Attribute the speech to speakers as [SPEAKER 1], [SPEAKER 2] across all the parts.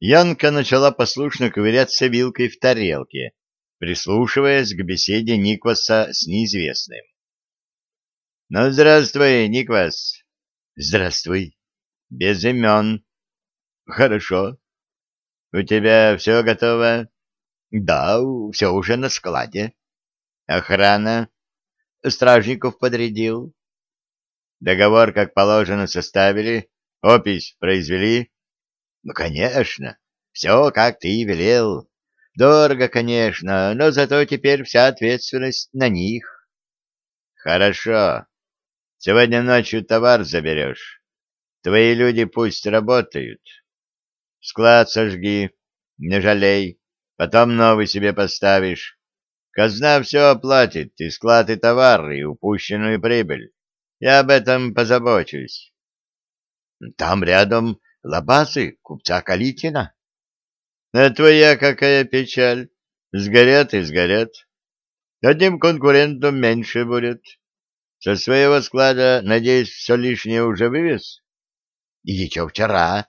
[SPEAKER 1] Янка начала послушно ковыряться вилкой в тарелке, прислушиваясь к беседе Никваса с неизвестным. — Ну, здравствуй, Никвас. — Здравствуй. — Без имен. — Хорошо. — У тебя все готово? — Да, все уже на складе. — Охрана? — Стражников подрядил. — Договор, как положено, составили? Опись произвели? Ну, конечно, все, как ты и велел. Дорого, конечно, но зато теперь вся ответственность на них. Хорошо. Сегодня ночью товар заберешь. Твои люди пусть работают. Склад сожги, не жалей. Потом новый себе поставишь. Казна все оплатит, и склад, и товар, и упущенную прибыль. Я об этом позабочусь. Там рядом лабазы купца Калитина. А твоя какая печаль? Сгорят и сгорят. Одним конкурентом меньше будет. Со своего склада, надеюсь, все лишнее уже вывез? Еще вчера.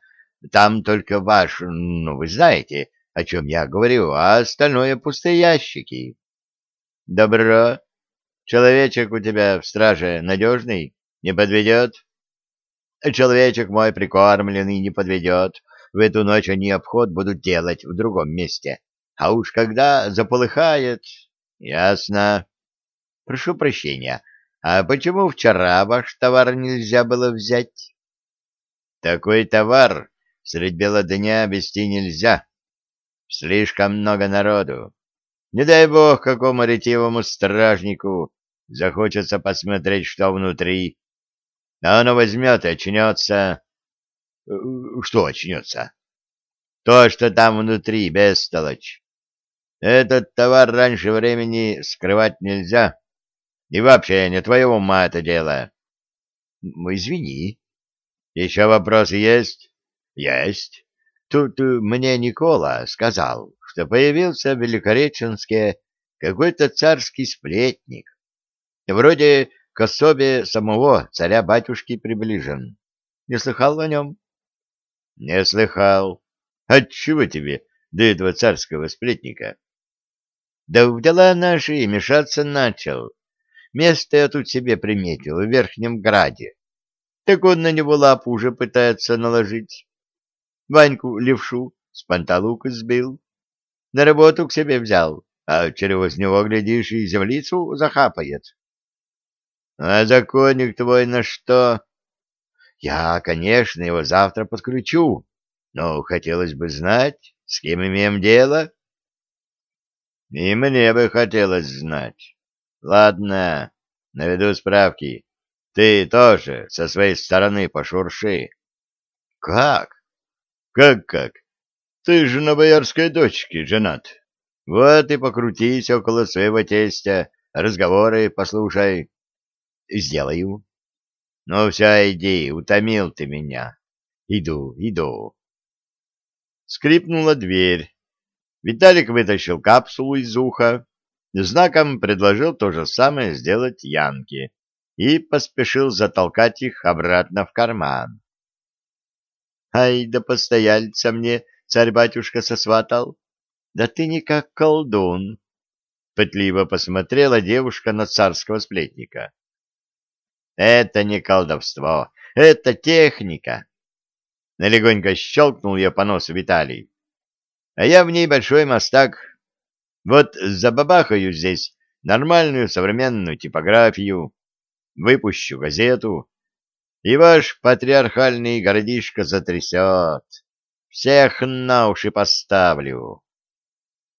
[SPEAKER 1] Там только ваш, ну, вы знаете, о чем я говорю, а остальное пустые ящики. Добро. Человечек у тебя в страже надежный, не подведет? Человечек мой прикормленный не подведет. В эту ночь они обход будут делать в другом месте. А уж когда заполыхает... Ясно. Прошу прощения, а почему вчера ваш товар нельзя было взять? Такой товар средь бела дня вести нельзя. Слишком много народу. Не дай бог какому ретивому стражнику захочется посмотреть, что внутри, а оно возьмет и очнется. Э, что очнется? То, что там внутри, бестолочь. Этот товар раньше времени скрывать нельзя. И вообще, не твоего ума это дело. Извини. Еще вопросы есть? Есть. Тут мне Никола сказал, что появился в Великореченске какой-то царский сплетник. Вроде к особе самого царя-батюшки приближен. Не слыхал о нем? — Не слыхал. Отчего тебе до этого царского сплетника? — Да в дела наши мешаться начал. Место я тут себе приметил, в Верхнем Граде. Так он на него лапу уже пытается наложить. Ваньку левшу с панталука сбил. На работу к себе взял, а через него, глядишь, и землицу захапает. А законник твой на что? Я, конечно, его завтра подключу, но хотелось бы знать, с кем имеем дело. И мне бы хотелось знать. Ладно, наведу справки. Ты тоже со своей стороны пошурши. Как? Как-как? Ты же на боярской дочке женат. Вот и покрутись около своего тестя, разговоры послушай. Сделаю. Ну все, иди, утомил ты меня. Иду, иду. Скрипнула дверь. Виталик вытащил капсулу из уха, знаком предложил то же самое сделать Янке и поспешил затолкать их обратно в карман. Ай, да постояльца мне царь-батюшка сосватал. Да ты не как колдун. Пытливо посмотрела девушка на царского сплетника. Это не колдовство, это техника. Налегонько щелкнул ее по носу Виталий. А я в ней большой мастак. Вот забабахаю здесь нормальную современную типографию, выпущу газету, и ваш патриархальный городишко затрясет. Всех на уши поставлю.